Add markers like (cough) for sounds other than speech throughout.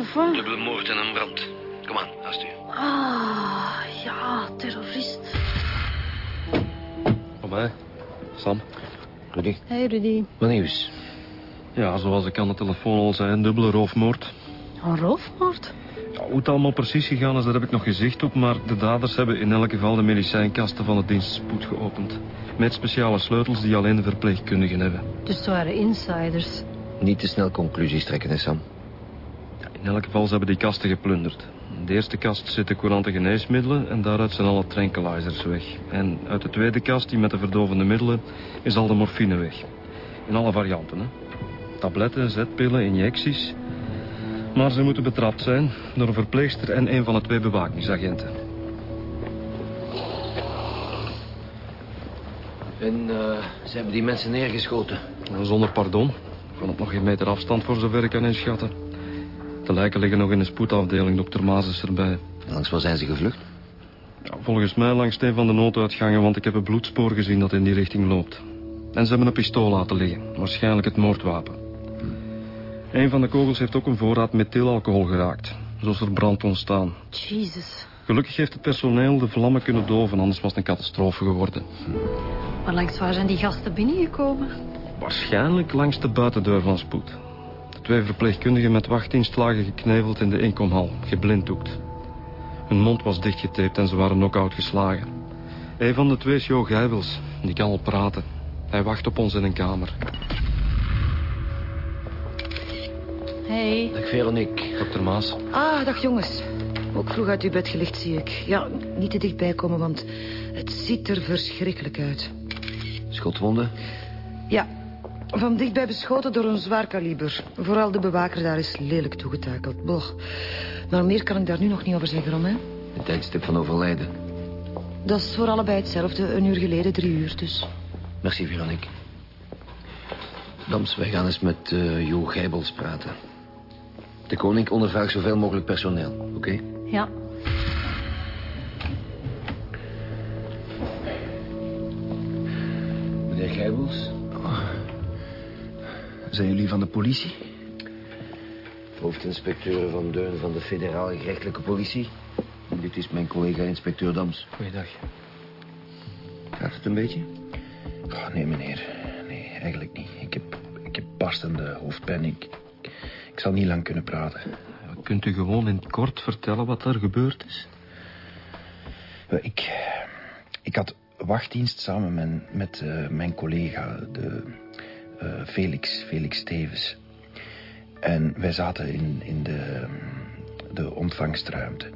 Dubbele moord en een brand. Kom aan, haast u. Ah, ja, terrorist. Kom mij. Sam. Rudy. Hey, Rudy. Wat nieuws? Ja, zoals ik aan de telefoon al zei, een dubbele roofmoord. Een roofmoord? Ja, hoe het allemaal precies gegaan is, daar heb ik nog geen zicht op... maar de daders hebben in elk geval de medicijnkasten van het dienstspoed geopend. Met speciale sleutels die alleen de verpleegkundigen hebben. Dus het waren insiders. Niet te snel conclusies trekken, hè, Sam. In elk geval, ze hebben die kasten geplunderd. In de eerste kast zitten courante geneesmiddelen... en daaruit zijn alle tranquilizers weg. En uit de tweede kast, die met de verdovende middelen... is al de morfine weg. In alle varianten, hè. Tabletten, zetpillen, injecties... Maar ze moeten betrapt zijn door een verpleegster en een van de twee bewakingsagenten. En uh, ze hebben die mensen neergeschoten. En zonder pardon. Van op nog geen meter afstand voor zover ik kan inschatten. De lijken liggen nog in de spoedafdeling. Dokter Maas is erbij. Langs waar zijn ze gevlucht? Ja, volgens mij langs een van de nooduitgangen, want ik heb een bloedspoor gezien dat in die richting loopt. En ze hebben een pistool laten liggen. Waarschijnlijk het moordwapen. Een van de kogels heeft ook een voorraad methylalcohol geraakt. Zo is er brand ontstaan. Jezus. Gelukkig heeft het personeel de vlammen kunnen doven, anders was het een catastrofe geworden. Maar langs waar zijn die gasten binnengekomen? Waarschijnlijk langs de buitendeur van spoed. De twee verpleegkundigen met wachtdienst lagen gekneveld in de inkomhal, geblinddoekt. Hun mond was dichtgetaped en ze waren knock-out geslagen. Een van de twee is Jo Gijbels. Die kan al praten. Hij wacht op ons in een kamer. Hey. Dag Veronique. Dokter Maas. Ah, dag jongens. Ook vroeg uit uw bed gelicht, zie ik. Ja, niet te dichtbij komen, want het ziet er verschrikkelijk uit. Schotwonden? Ja, van dichtbij beschoten door een zwaar kaliber. Vooral de bewaker daar is lelijk toegetakeld. Boh. Maar meer kan ik daar nu nog niet over zeggen, om, hè? Het tijdstip van overlijden. Dat is voor allebei hetzelfde. Een uur geleden, drie uur dus. Merci, Veronique. Dams, wij gaan eens met uh, Jo Gijbels praten. De koning ondervraagt zoveel mogelijk personeel, oké? Okay? Ja. Meneer Gijbels? Oh. Zijn jullie van de politie? Hoofdinspecteur Van Deun van de federale gerechtelijke politie. En dit is mijn collega inspecteur Dams. Goeiedag. Gaat het een beetje? Oh, nee, meneer. Nee, eigenlijk niet. Ik heb, ik heb barstende hoofdpijn. Ik, ik zal niet lang kunnen praten. Kunt u gewoon in het kort vertellen wat er gebeurd is? Ik, ik had wachtdienst samen met, met uh, mijn collega, de, uh, Felix, Felix Stevens. En wij zaten in, in de, de ontvangstruimte.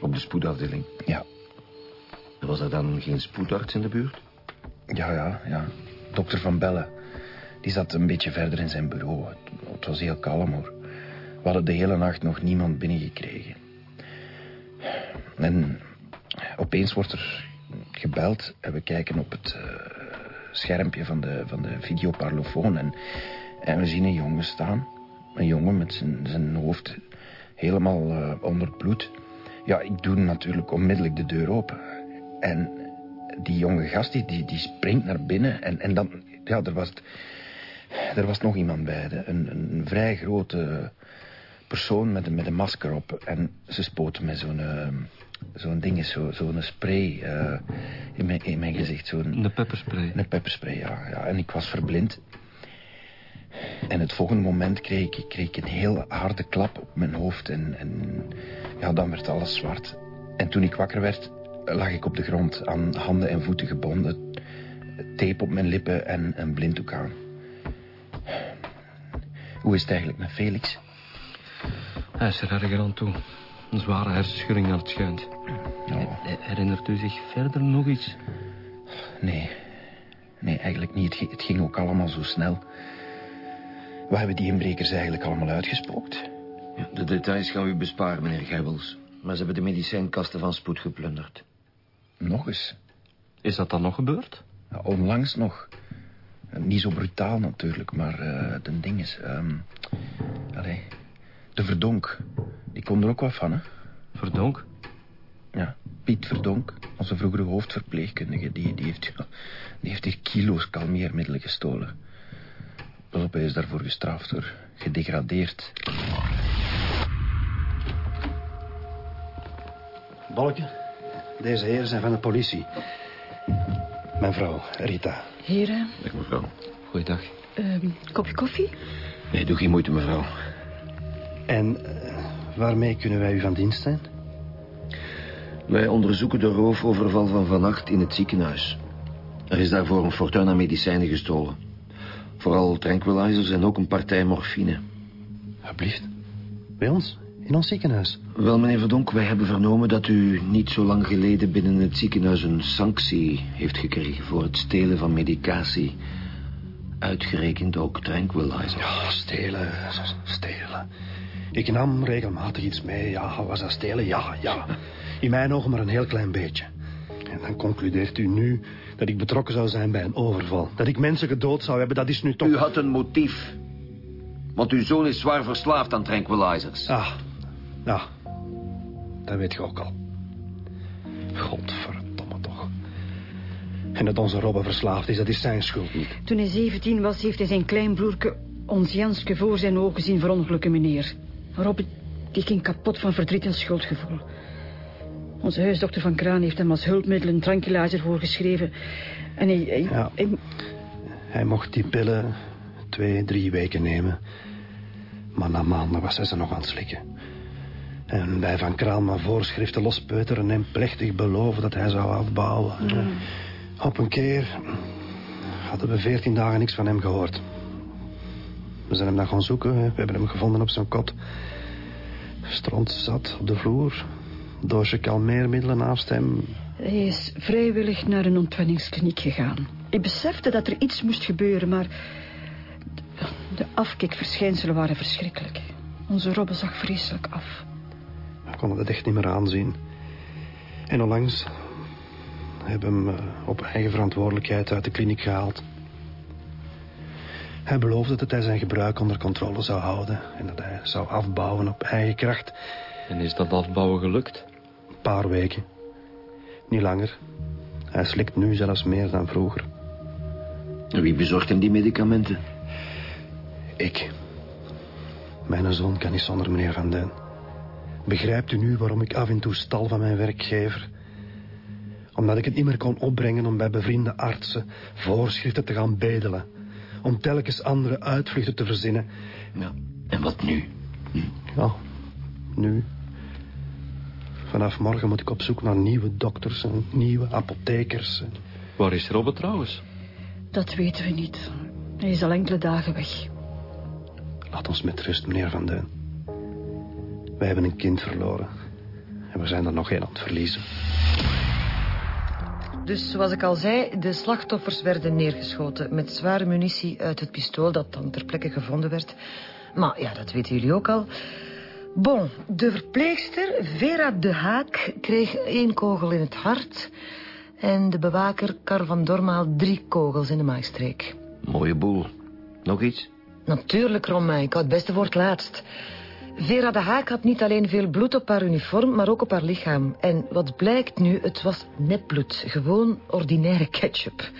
Op de spoedafdeling? Ja. Was er dan geen spoedarts in de buurt? Ja, ja, ja. Dokter Van Bellen. Die zat een beetje verder in zijn bureau. Het, het was heel kalm, hoor. We hadden de hele nacht nog niemand binnengekregen. En opeens wordt er gebeld en we kijken op het uh, schermpje van de, van de videoparlofoon en, en we zien een jongen staan. Een jongen met zijn, zijn hoofd helemaal uh, onder bloed. Ja, ik doe natuurlijk onmiddellijk de deur open. En die jonge gast die, die, die springt naar binnen en, en dan... Ja, er was, er was nog iemand bij. Een, een vrij grote persoon met, met een masker op. En ze spoten met zo'n uh, zo'n ding, zo'n zo spray uh, in, mijn, in mijn gezicht. Zo'n, een pepperspray. Een pepperspray, ja, ja. En ik was verblind. En het volgende moment kreeg ik, kreeg ik een heel harde klap op mijn hoofd. En, en ja, dan werd alles zwart. En toen ik wakker werd, lag ik op de grond aan handen en voeten gebonden. Tape op mijn lippen en een blinddoek aan. Hoe is het eigenlijk met Felix? Hij is er erger aan toe. Een zware hersenschudding naar het schijnt. Oh. Herinnert u zich verder nog iets? Nee. Nee, eigenlijk niet. Het ging ook allemaal zo snel. We hebben die inbrekers eigenlijk allemaal uitgespookt. Ja, de details gaan we u besparen, meneer Geibels. Maar ze hebben de medicijnkasten van spoed geplunderd. Nog eens? Is dat dan nog gebeurd? Ja, onlangs nog. Niet zo brutaal natuurlijk, maar uh, de ding is... Um, allee, de Verdonk, die kon er ook wat van, hè? Verdonk? Ja, Piet Verdonk, onze vroegere hoofdverpleegkundige... die, die, heeft, die heeft hier kilo's kalmeermiddelen gestolen. Pas op, hij is daarvoor gestraft door gedegradeerd. Bolken, deze heren zijn van de politie. Mijn vrouw, Rita. Heren. Dag mevrouw. Goeiedag. Uh, kopje koffie? Nee, doe geen moeite mevrouw. En uh, waarmee kunnen wij u van dienst zijn? Wij onderzoeken de roofoverval van vannacht in het ziekenhuis. Er is daarvoor een fortuin aan medicijnen gestolen. Vooral tranquilizers en ook een partij morfine. Alsjeblieft. Bij ons? In ons ziekenhuis? Wel, meneer Verdonk, wij hebben vernomen dat u niet zo lang geleden binnen het ziekenhuis een sanctie heeft gekregen voor het stelen van medicatie. Uitgerekend ook tranquilizers. Ja, stelen, stelen. Ik nam regelmatig iets mee. Ja, was dat stelen? Ja, ja. In mijn ogen maar een heel klein beetje. En dan concludeert u nu dat ik betrokken zou zijn bij een overval. Dat ik mensen gedood zou hebben, dat is nu toch... U had een motief. Want uw zoon is zwaar verslaafd aan tranquilizers. Ah, ja. Dat weet je ook al. Godverdomme toch. En dat onze Robbe verslaafd is, dat is zijn schuld niet. Toen hij 17 was, heeft hij zijn kleinbroerke, ons Janske, voor zijn ogen zien verongelukken, meneer. Robbe, die ging kapot van verdriet en schuldgevoel. Onze huisdokter van Kraan heeft hem als hulpmiddel een tranquilizer voorgeschreven. En hij... Hij, ja. hij... hij mocht die pillen twee, drie weken nemen. Maar na maanden was hij ze nog aan het slikken. En wij van Kraan maar voorschriften lospeuteren en plechtig beloven dat hij zou afbouwen. Mm. Op een keer hadden we veertien dagen niks van hem gehoord. We zijn hem dan gaan zoeken. We hebben hem gevonden op zijn kot. Stront zat op de vloer. Doosje kalmeermiddelen naast hem. Hij is vrijwillig naar een ontwenningskliniek gegaan. Ik besefte dat er iets moest gebeuren, maar... De afkikverschijnselen waren verschrikkelijk. Onze Robbe zag vreselijk af. We konden het echt niet meer aanzien. En onlangs hebben we hem eh, op eigen verantwoordelijkheid uit de kliniek gehaald. Hij beloofde dat hij zijn gebruik onder controle zou houden... en dat hij zou afbouwen op eigen kracht. En is dat afbouwen gelukt? Een paar weken. Niet langer. Hij slikt nu zelfs meer dan vroeger. En wie bezorgt hem die medicamenten? Ik. Mijn zoon kan niet zonder meneer Van Den. Begrijpt u nu waarom ik af en toe stal van mijn werkgever? Omdat ik het niet meer kon opbrengen om bij bevriende artsen voorschriften te gaan bedelen. Om telkens andere uitvluchten te verzinnen. Ja, en wat nu? Hm? Ja, nu. Vanaf morgen moet ik op zoek naar nieuwe dokters en nieuwe apothekers. Waar is Robert trouwens? Dat weten we niet. Hij is al enkele dagen weg. Laat ons met rust, meneer Van Deun. Wij hebben een kind verloren. En we zijn er nog één aan het verliezen. Dus zoals ik al zei, de slachtoffers werden neergeschoten... met zware munitie uit het pistool dat dan ter plekke gevonden werd. Maar ja, dat weten jullie ook al. Bon, de verpleegster, Vera de Haak, kreeg één kogel in het hart... en de bewaker, Kar van Dormaal, drie kogels in de maagstreek. Mooie boel. Nog iets? Natuurlijk, Romain. Ik hou het beste voor het laatst. Vera de Haak had niet alleen veel bloed op haar uniform, maar ook op haar lichaam. En wat blijkt nu, het was nepbloed. Gewoon ordinaire ketchup.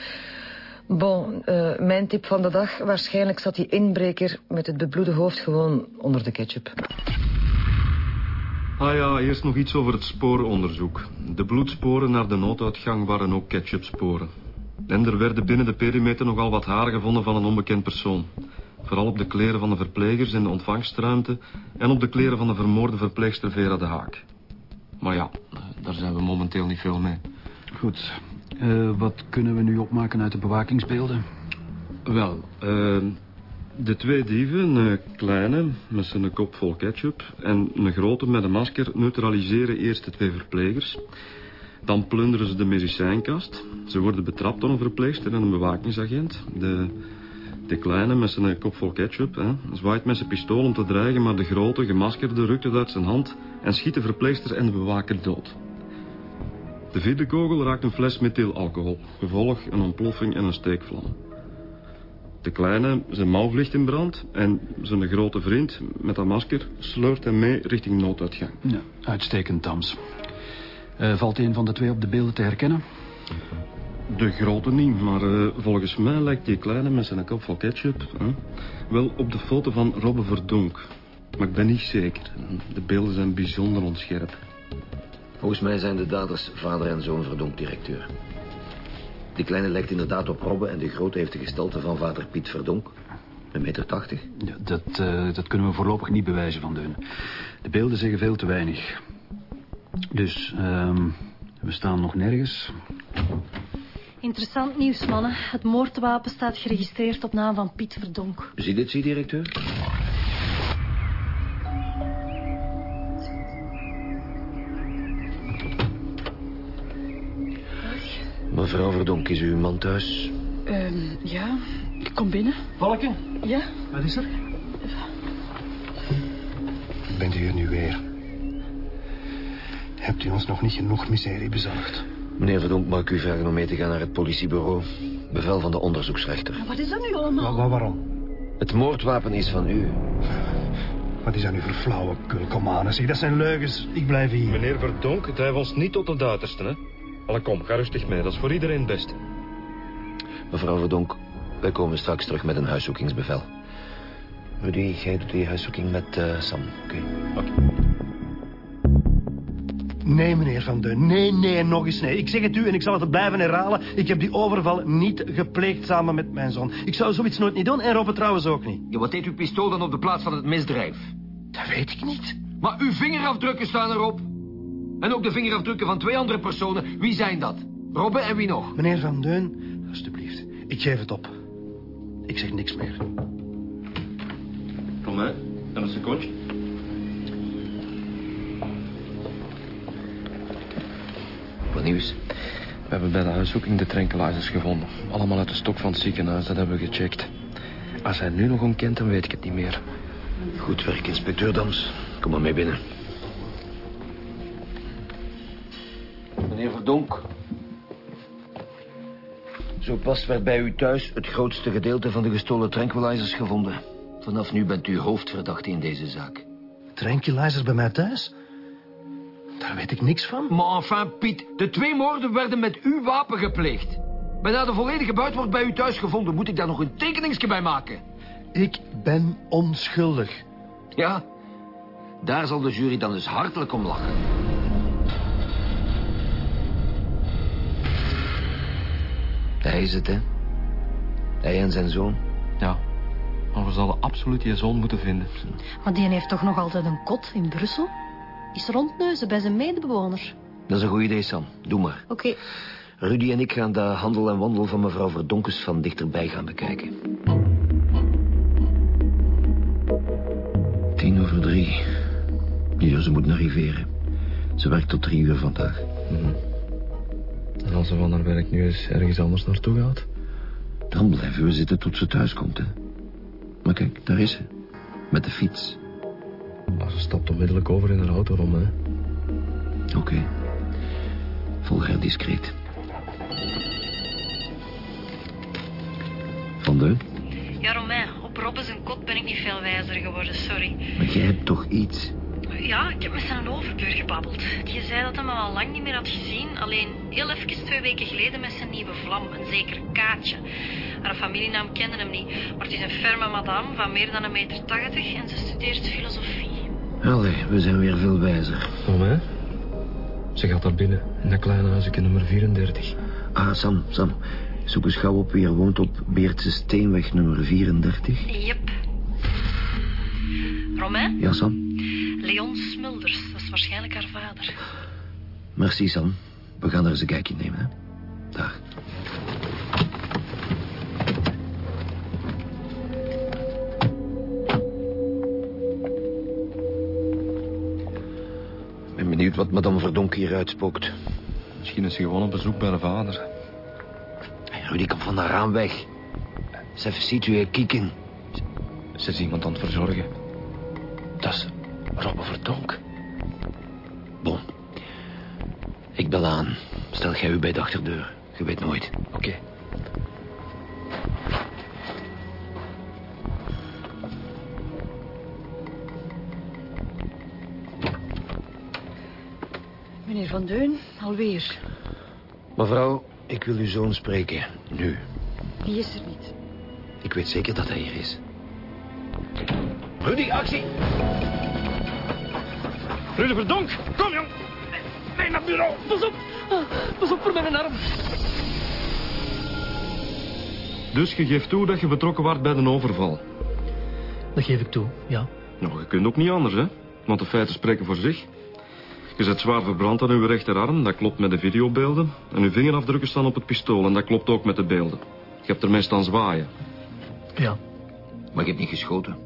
Bon, uh, mijn tip van de dag. Waarschijnlijk zat die inbreker met het bebloede hoofd gewoon onder de ketchup. Ah ja, eerst nog iets over het sporenonderzoek. De bloedsporen naar de nooduitgang waren ook ketchupsporen. En er werden binnen de perimeter nogal wat haren gevonden van een onbekend persoon. Vooral op de kleren van de verplegers in de ontvangstruimte... en op de kleren van de vermoorde verpleegster Vera de Haak. Maar ja, daar zijn we momenteel niet veel mee. Goed. Uh, wat kunnen we nu opmaken uit de bewakingsbeelden? Wel, uh, de twee dieven, een kleine met zijn kop vol ketchup... en een grote met een masker neutraliseren eerst de twee verplegers... Dan plunderen ze de medicijnkast. Ze worden betrapt door een verpleegster en een bewakingsagent. De de kleine met zijn kop vol ketchup hè, zwaait met zijn pistool om te dreigen... maar de grote, gemaskerde rukt het uit zijn hand... en schiet de verpleegster en de bewaker dood. De vierde kogel raakt een fles methylalcohol. Gevolg een ontploffing en een steekvlam. De kleine, zijn mouw vliegt in brand. En zijn grote vriend, met dat masker, sleurt hem mee richting nooduitgang. Ja, uitstekend, Tams. Eh, valt een van de twee op de beelden te herkennen? De grote niet, maar eh, volgens mij lijkt die kleine met zijn kop vol ketchup... hè, wel op de foto van Robbe Verdonk. Maar ik ben niet zeker. De beelden zijn bijzonder onscherp. Volgens mij zijn de daders vader en zoon verdonk directeur. Die kleine lijkt inderdaad op Robbe en de grote heeft de gestalte van vader Piet Verdonk. Een meter tachtig. Ja, dat, eh, dat kunnen we voorlopig niet bewijzen van Deun. De beelden zeggen veel te weinig. Dus, ehm, we staan nog nergens. Interessant nieuws, mannen. Het moordwapen staat geregistreerd op naam van Piet Verdonk. Zie dit, zie directeur? Mevrouw Verdonk, is uw man thuis? Ehm, ja, ik kom binnen. Valken, Ja? wat is er? Bent u er nu weer? Hebt u ons nog niet genoeg miserie bezorgd? Meneer Verdonk, mag ik u vragen om mee te gaan naar het politiebureau? Bevel van de onderzoeksrechter. Wat is dat nu allemaal? Wa- wa- waarom? Het moordwapen is van u. (laughs) Wat is dat nu voor flauwekul? Kom aan, zeg, dat zijn leugens. Ik blijf hier. Meneer Verdonk, het hij was niet tot de duiterste, hè? Alle kom, ga rustig mee. Dat is voor iedereen het beste. Mevrouw Verdonk, wij komen straks terug met een huiszoekingsbevel. Rudy, jij doet die huiszoeking met eh, Sam, oké? Nee, meneer Van Deun. Nee, nee, nog eens nee. Ik zeg het u en ik zal het blijven herhalen. Ik heb die overval niet gepleegd samen met mijn zoon. Ik zou zoiets nooit niet doen en Robert trouwens ook niet. Ja, wat deed uw pistool dan op de plaats van het misdrijf? Dat weet ik niet. Maar uw vingerafdrukken staan erop. En ook de vingerafdrukken van twee andere personen. Wie zijn dat? Robbe en wie nog? Meneer Van Deun, alstublieft. Ik geef het op. Ik zeg niks meer. Kom hè, en een secondje. Wat nieuws? We hebben bij de huiszoeking de tranquilizers gevonden. Allemaal uit de stok van het ziekenhuis, dat hebben we gecheckt. Als hij nu nog ontkent, dan weet ik het niet meer. Goed werk, inspecteur Dams. Kom maar mee binnen. Meneer Verdonk. Zo pas werd bij u thuis het grootste gedeelte van de gestolen tranquilizers gevonden. Vanaf nu bent u hoofdverdachte in deze zaak. Tranquilizers bij mij thuis? Daar weet ik niks van. Maar enfin, Piet, de twee moorden werden met uw wapen gepleegd. Bijna de volledige buit wordt bij u thuis gevonden. Moet ik daar nog een tekeningsje bij maken? Ik ben onschuldig. Ja, daar zal de jury dan eens hartelijk om lachen. Hij is het, hè? Hij en zijn zoon. Ja, maar we zullen absoluut je zoon moeten vinden. Maar die heeft toch nog altijd een kot in Brussel? Is rondneuzen bij zijn medebewoner. Dat is een goed idee, Sam. Doe maar. Oké, Rudy en ik gaan de handel en wandel van mevrouw Verdonkes van dichterbij gaan bekijken. Tien over drie. Ja, ze moet naar Riveren. Ze werkt tot drie uur vandaag. En als ze van haar werk nu eens ergens anders naartoe gaat? Dan blijven we zitten tot ze thuis komt, hè. Maar kijk, daar is ze. Met de fiets. Maar ze stapt onmiddellijk over in haar auto om, hè. Oké. Volg haar discreet. Van Deun, Ja, Romain, op Robbe zijn kot ben ik niet veel wijzer geworden, sorry. maar jij hebt toch iets? Ja, ik heb met zijn overbuur gebabbeld. Die zei dat hij me al lang niet meer had gezien. Alleen heel even twee weken geleden met zijn nieuwe vlam, een zeker Kaatje. Haar familienaam kende hem niet, maar het is een ferme madame van meer dan een meter tachtig en ze studeert filosofie. Allee, we zijn weer veel wijzer. Om, hè? Ze gaat daar binnen, in dat kleine huisje nummer 34. Ah, Sam, Sam. Zoek eens gauw op wie er woont op Beertse Steenweg nummer 34. Yep. Romain? Ja, Sam. Leon Smulders, dat is waarschijnlijk haar vader. Merci, Sam. We gaan er eens een kijkje nemen, hè. Dag. Benieuwd wat madame Verdonk hier uitspookt. Misschien is ze gewoon op bezoek bij de vader. Rudy, kom van daar aan weg. Ze ziet u kieken. Ze is iemand aan het verzorgen. Dat is Robbe Verdonk. Bon. Ik bel aan. Stel jij u bij de achterdeur. Je weet nooit. Oké. Deun, alweer. Mevrouw, ik wil uw zoon spreken. Nu. Die is er niet. Ik weet zeker dat hij hier is. Rudy, actie! Rudy Verdonk, kom jong. Mee naar het bureau. Pas op. Pas op voor mijn arm. Dus je geeft toe dat je betrokken wordt bij de overval. Dat geef ik toe, ja. Nou, je kunt ook niet anders, hè. Want de feiten spreken voor zich. Je zet zwaar verbrand aan uw rechterarm, dat klopt met de videobeelden. En uw vingerafdrukken staan op het pistool, en dat klopt ook met de beelden. Je hebt ermee staan zwaaien. Ja. Maar je hebt niet geschoten.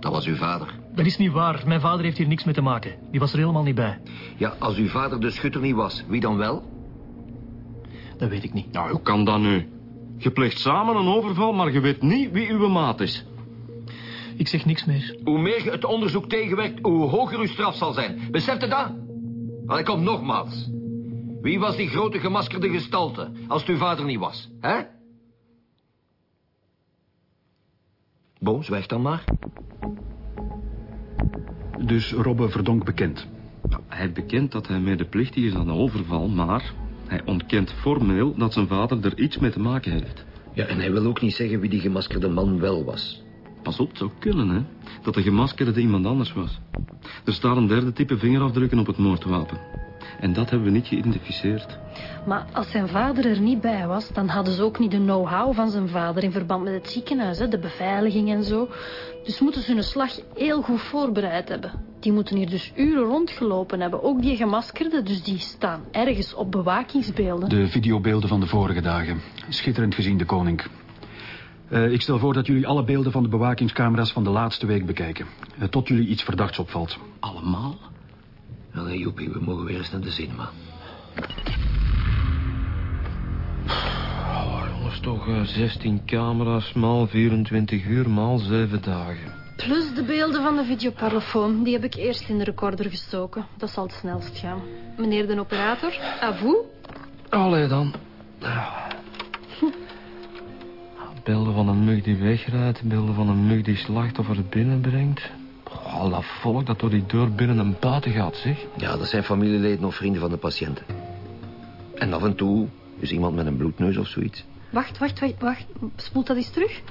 Dat was uw vader. Dat is niet waar. Mijn vader heeft hier niks mee te maken. Die was er helemaal niet bij. Ja, als uw vader de schutter niet was, wie dan wel? Dat weet ik niet. Nou, hoe kan dat nu? Je pleegt samen een overval, maar je weet niet wie uw maat is. Ik zeg niks meer. Hoe meer je het onderzoek tegenwerkt, hoe hoger uw straf zal zijn. Beseft u dat? Maar ik kom nogmaals. Wie was die grote gemaskerde gestalte, als het uw vader niet was, hè? Bo, zwijg dan maar. Dus Robbe Verdonk bekend. Nou, hij bekent dat hij medeplichtig is aan de overval, maar hij ontkent formeel dat zijn vader er iets mee te maken heeft. Ja, en hij wil ook niet zeggen wie die gemaskerde man wel was. Pas op, het zou kunnen, hè. Dat de gemaskerde iemand anders was. Er staat een derde type vingerafdrukken op het moordwapen. En dat hebben we niet geïdentificeerd. Maar als zijn vader er niet bij was, dan hadden ze ook niet de know-how van zijn vader in verband met het ziekenhuis, hè, de beveiliging en zo. Dus moeten ze hun slag heel goed voorbereid hebben. Die moeten hier dus uren rondgelopen hebben. Ook die gemaskerde, dus die staan ergens op bewakingsbeelden. De videobeelden van de vorige dagen. Schitterend gezien, de koning. Eh, ik stel voor dat jullie alle beelden van de bewakingscamera's van de laatste week bekijken. Eh, tot jullie iets verdachts opvalt. Allemaal? Allee, Joepie, we mogen weer eens naar de cinema. Oh, jongens, toch eh, 16 camera's, maal 24 uur, maal 7 dagen. Plus de beelden van de videoparlofoon. Die heb ik eerst in de recorder gestoken. Dat zal het snelst gaan. Meneer de operator, à vous. Allee dan. Beelden van een mug die wegrijdt, beelden van een mug die slachtoffer binnenbrengt. Oh, al dat volk dat door die deur binnen en buiten gaat, zeg. Ja, dat zijn familieleden of vrienden van de patiënten. En af en toe is iemand met een bloedneus of zoiets. Wacht, wacht, wacht, wacht. Spoelt dat eens terug?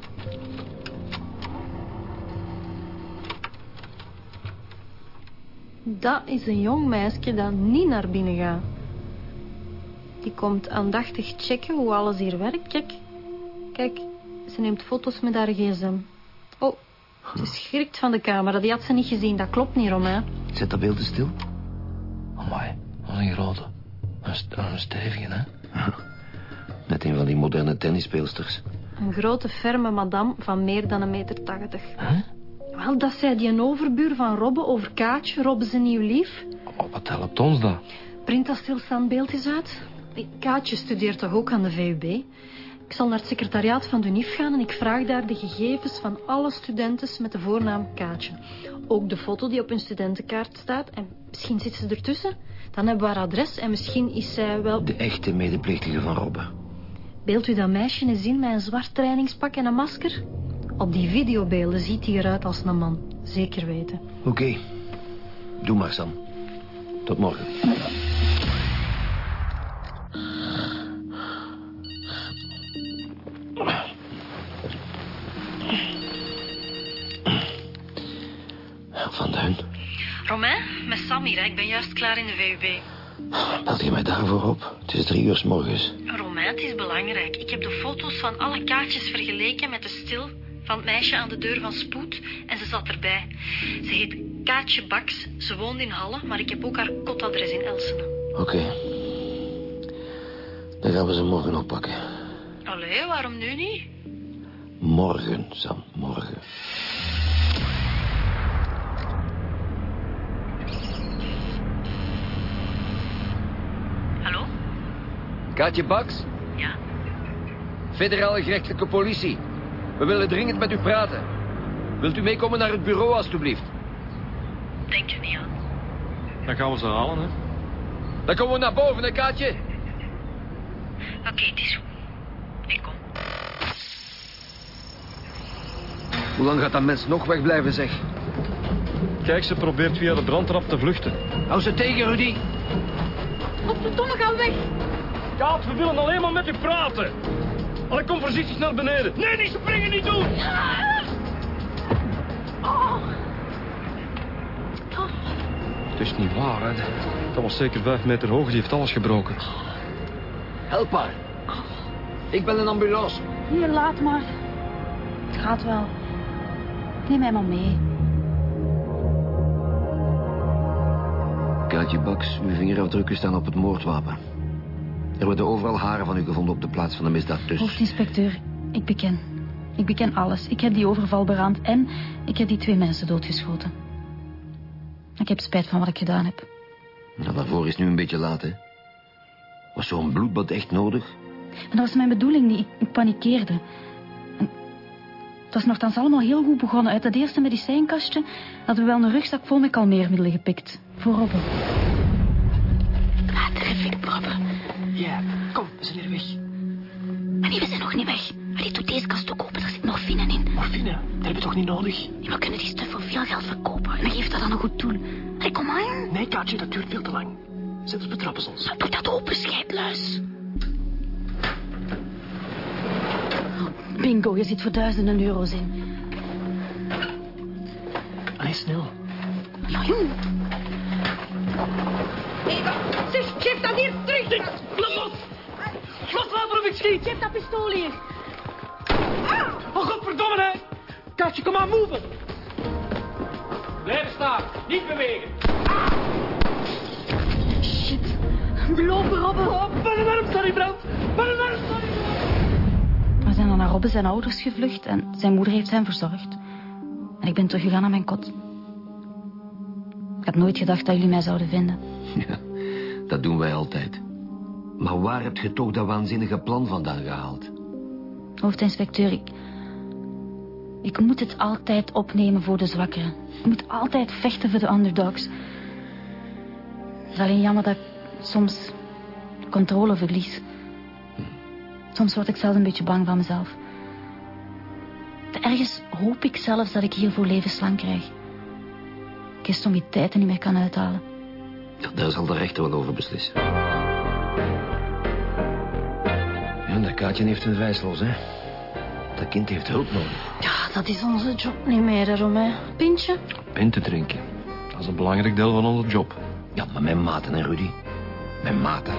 Dat is een jong meisje dat niet naar binnen gaat. Die komt aandachtig checken hoe alles hier werkt. Kijk, kijk, ze neemt foto's met haar gsm. Oh, ze schrikt van de camera. Die had ze niet gezien. Dat klopt niet, Romain. Zet dat beeld eens stil. Amai, wat een grote. Een, st een stevige, hè? (laughs) Net een van die moderne tennisspeelsters. Een grote, ferme madame van meer dan een meter tachtig. Huh? Wel, dat zei die een overbuur van Robbe over Kaatje, Robbe zijn nieuw lief. Oh, wat helpt ons dat? Print dat stilstaand beeld eens uit. Die Kaatje studeert toch ook aan de VUB? Ik zal naar het secretariaat van de NIF gaan en ik vraag daar de gegevens van alle studenten met de voornaam Kaatje. Ook de foto die op hun studentenkaart staat. En misschien zit ze ertussen. Dan hebben we haar adres en misschien is zij wel... De echte medeplichtige van Robbe. Beeld u dat meisje eens in met een zwart trainingspak en een masker? Op die videobeelden ziet hij eruit als een man. Zeker weten. Oké. Doe maar, Sam. Tot morgen. Romain, met Sam hier. Ik ben juist klaar in de VUB. belt je mij daarvoor op? Het is drie uur s morgens. Romain, het is belangrijk. Ik heb de foto's van alle kaartjes vergeleken met de stil van het meisje aan de deur van Spoed. En ze zat erbij. Ze heet Kaatje Baks. Ze woont in Halle, maar ik heb ook haar kotadres in Elsene. Oké. Dan gaan we ze morgen oppakken. Allee, waarom nu niet? Morgen, Sam, morgen. Kaatje Baks, Ja? federale gerechtelijke politie. We willen dringend met u praten. Wilt u meekomen naar het bureau, alstublieft? Denk er niet aan. Dan gaan we ze halen, hè? Dan komen we naar boven, hè, Kaatje? Oké, het is goed. Ik kom. Hoe lang gaat dat mens nog wegblijven, zeg? Kijk, ze probeert via de brandtrap te vluchten. Hou ze tegen, Rudy. Godverdomme, ga weg. Kaat, we willen alleen maar met u praten. Allee, kom voorzichtig naar beneden. Nee, niet springen, niet doen. Het is niet waar, hè. Dat was zeker vijf meter hoog, die heeft alles gebroken. Help haar. Ik ben een ambulance. Hier, laat maar. Het gaat wel. Neem mij maar mee. Kaatje Baks, uw vingerafdrukken staan op het moordwapen. Er worden overal haren van u gevonden op de plaats van de misdaad dus. Hoofdinspecteur, ik beken. Ik beken alles. Ik heb die overval beraamd en ik heb die twee mensen doodgeschoten. Ik heb spijt van wat ik gedaan heb. Nou, daarvoor is nu een beetje laat, hè. Was zo'n bloedbad echt nodig? En dat was mijn bedoeling niet. Ik, ik panikeerde. En het was nogthans allemaal heel goed begonnen. Uit dat eerste medicijnkastje hadden we wel een rugzak vol met kalmeermiddelen gepikt. Voor Robben. Ah, terrific, Robben. Ja, kom, we zijn hier weg. Maar nee, we zijn nog niet weg. Allee, doe deze kast ook open, er zit morfine in. Morfine, dat hebben we toch niet nodig? Ja, we kunnen die stuf voor veel geld verkopen. En dan geeft dat dan een goed doel. Allee, kom aan. Nee, Kaatje, dat duurt veel te lang. Zelfs betrappen ze ons. Nou, doe dat open, scheidluis. Bingo, je zit voor duizenden euro's in. Allee, snel. Ja, jong. Zeg, geef dat hier terug. Laat Los, laat maar of ik schiet! Geef dat pistool hier. Oh, godverdomme, hè! Kaatje, kom aan, move! Blijven staan. Niet bewegen. Shit. Lopen, Robben. Oh, mijn arm staat in brand! Mijn arm staat in brand! We zijn dan naar Robben zijn ouders gevlucht en zijn moeder heeft hem verzorgd. En ik ben teruggegaan naar mijn kot. Ik had nooit gedacht dat jullie mij zouden vinden. Ja, dat doen wij altijd. Maar waar heb je toch dat waanzinnige plan vandaan gehaald? Hoofdinspecteur, ik... Ik moet het altijd opnemen voor de zwakkeren. Ik moet altijd vechten voor de underdogs. Het is alleen jammer dat ik soms controle verlies. Soms word ik zelfs een beetje bang van mezelf. Ergens hoop ik zelfs dat ik hiervoor levenslang krijg. Ik de sommiteiten niet meer kan uithalen. Ja, daar zal de rechter wel over beslissen. Kaatje heeft een wijslos, hè. Dat kind heeft hulp nodig. Ja, dat is onze job niet meer, hè, Romain. Pintje? Pint te drinken. Dat is een belangrijk deel van onze job. Ja, maar mijn maten, hè, Rudy. Mijn maten.